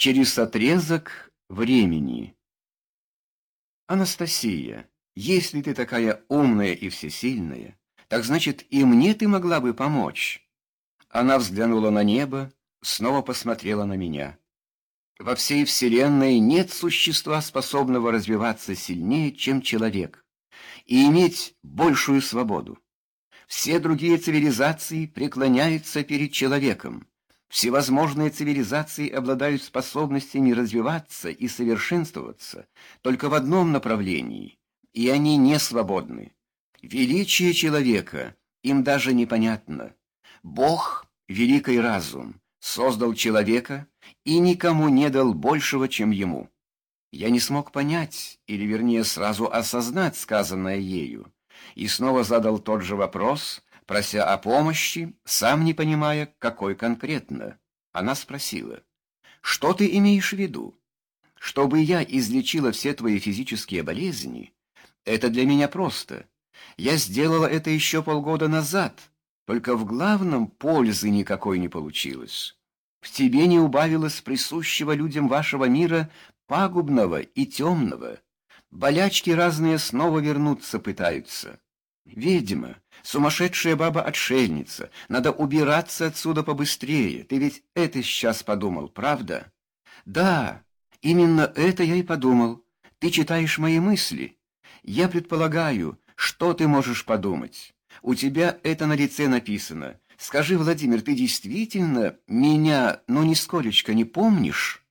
через отрезок времени. Анастасия, если ты такая умная и всесильная, так значит и мне ты могла бы помочь. Она взглянула на небо, снова посмотрела на меня. Во всей вселенной нет существа, способного развиваться сильнее, чем человек, и иметь большую свободу. Все другие цивилизации преклоняются перед человеком. Всевозможные цивилизации обладают способностями развиваться и совершенствоваться только в одном направлении, и они не свободны. Величие человека им даже непонятно. Бог, великий разум, создал человека и никому не дал большего, чем ему. Я не смог понять, или вернее сразу осознать сказанное ею, и снова задал тот же вопрос, прося о помощи, сам не понимая, какой конкретно. Она спросила, «Что ты имеешь в виду? Чтобы я излечила все твои физические болезни? Это для меня просто. Я сделала это еще полгода назад, только в главном пользы никакой не получилось. В тебе не убавилось присущего людям вашего мира пагубного и темного. Болячки разные снова вернуться пытаются. Ведьма, сумасшедшая баба-отшельница, надо убираться отсюда побыстрее. Ты ведь это сейчас подумал, правда? Да, именно это я и подумал. Ты читаешь мои мысли. Я предполагаю, что ты можешь подумать. У тебя это на лице написано. Скажи, Владимир, ты действительно меня, ну, нисколечко не помнишь?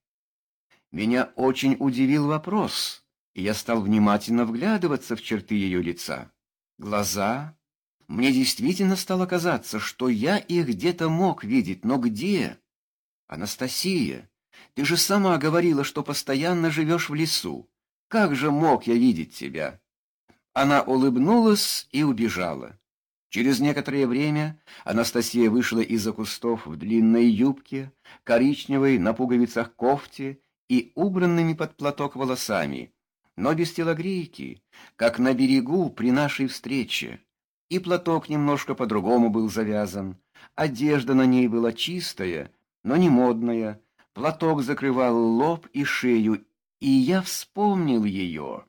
Меня очень удивил вопрос, и я стал внимательно вглядываться в черты ее лица глаза. Мне действительно стало казаться, что я их где-то мог видеть, но где? Анастасия, ты же сама говорила, что постоянно живешь в лесу. Как же мог я видеть тебя? Она улыбнулась и убежала. Через некоторое время Анастасия вышла из-за кустов в длинной юбке, коричневой на пуговицах кофте и убранными под платок волосами, но без телогрейки, как на берегу при нашей встрече. И платок немножко по-другому был завязан. Одежда на ней была чистая, но не модная. Платок закрывал лоб и шею, и я вспомнил ее.